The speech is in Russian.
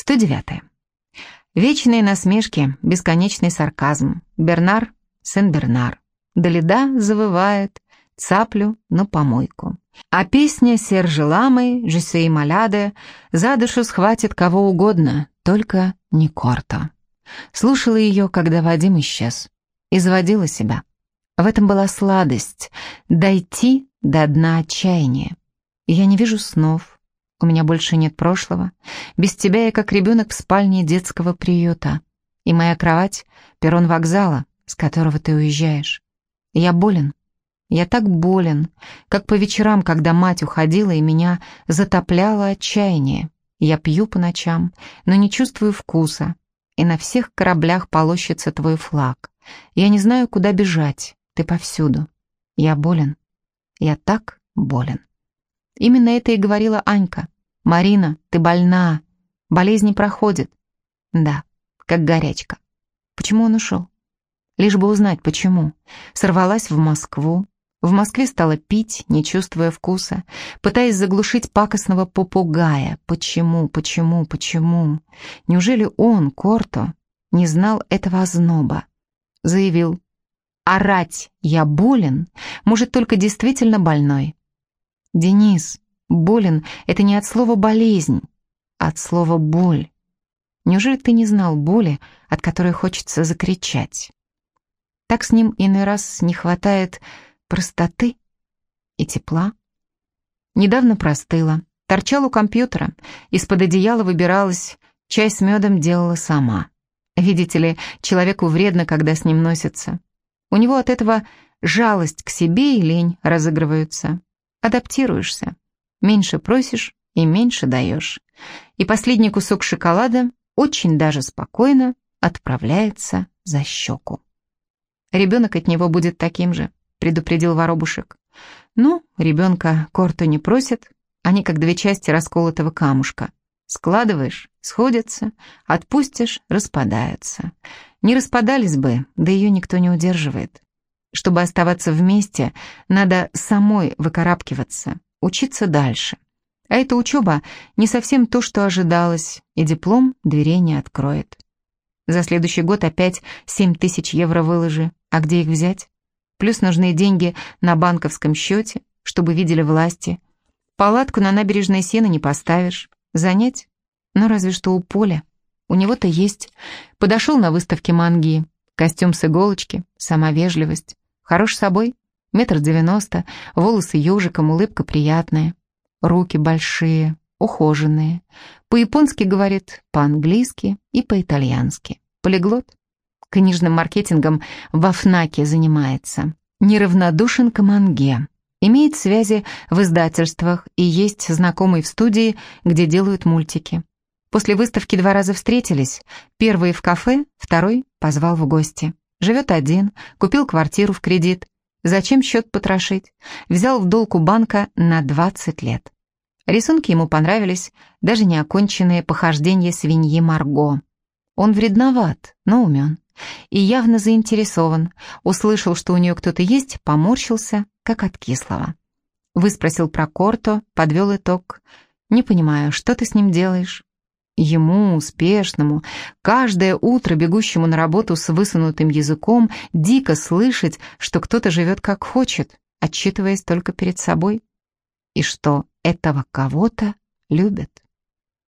109. Вечные насмешки, бесконечный сарказм. Бернар, Сен-Бернар. Долида завывает, цаплю на помойку. А песня Сержи Ламы, Жесей Маляде, за душу схватит кого угодно, только не Корто. Слушала ее, когда Вадим исчез. И заводила себя. В этом была сладость — дойти до дна отчаяния. Я не вижу снов, у меня больше нет прошлого. Без тебя я как ребенок в спальне детского приюта. И моя кровать — перрон вокзала, с которого ты уезжаешь. Я болен. Я так болен, как по вечерам, когда мать уходила и меня затопляло отчаяние. Я пью по ночам, но не чувствую вкуса. И на всех кораблях полощется твой флаг. Я не знаю, куда бежать. Ты повсюду. Я болен. Я так болен. Именно это и говорила Анька. «Марина, ты больна. Болезнь не проходит». Да, как горячка. Почему он ушел? Лишь бы узнать, почему. Сорвалась в Москву. В Москве стала пить, не чувствуя вкуса, пытаясь заглушить пакостного попугая. Почему, почему, почему? Неужели он, Корто, не знал этого озноба? Заявил, орать «я болен» может только действительно больной. «Денис, болен — это не от слова «болезнь», а от слова «боль». Неужели ты не знал боли, от которой хочется закричать? Так с ним иной раз не хватает простоты и тепла. Недавно простыла, торчала у компьютера, из-под одеяла выбиралась, чай с медом делала сама. Видите ли, человеку вредно, когда с ним носятся. У него от этого жалость к себе и лень разыгрываются. Адаптируешься. Меньше просишь и меньше даешь. И последний кусок шоколада очень даже спокойно отправляется за щеку. Ребенок от него будет таким же, предупредил воробушек. Ну, ребенка Корто не просит, они как две части расколотого камушка. Складываешь, сходятся, отпустишь, распадаются. Не распадались бы, да ее никто не удерживает. Чтобы оставаться вместе, надо самой выкарабкиваться, учиться дальше. А эта учеба не совсем то, что ожидалось, и диплом дверей не откроет. За следующий год опять 7 тысяч евро выложи. А где их взять? Плюс нужны деньги на банковском счете, чтобы видели власти. Палатку на набережной Сены не поставишь. Занять? Ну, разве что у поля. У него-то есть. Подошел на выставке манги. Костюм с иголочки, сама вежливость. Хорош собой, метр девяносто, волосы ежиком, улыбка приятная. Руки большие, ухоженные. По-японски говорит, по-английски и по-итальянски. Полиглот. Книжным маркетингом в ФНАКе занимается. Неравнодушен к манге. Имеет связи в издательствах и есть знакомый в студии, где делают мультики. После выставки два раза встретились. Первый в кафе, второй позвал в гости. Живет один, купил квартиру в кредит. Зачем счет потрошить? Взял в долг у банка на 20 лет. Рисунки ему понравились, даже неоконченные похождения свиньи Марго. Он вредноват, но умен. И явно заинтересован. Услышал, что у нее кто-то есть, поморщился, как от кислого. Выспросил про Корто, подвел итог. «Не понимаю, что ты с ним делаешь?» Ему, успешному, каждое утро бегущему на работу с высунутым языком, дико слышать, что кто-то живет как хочет, отчитываясь только перед собой, и что этого кого-то любят.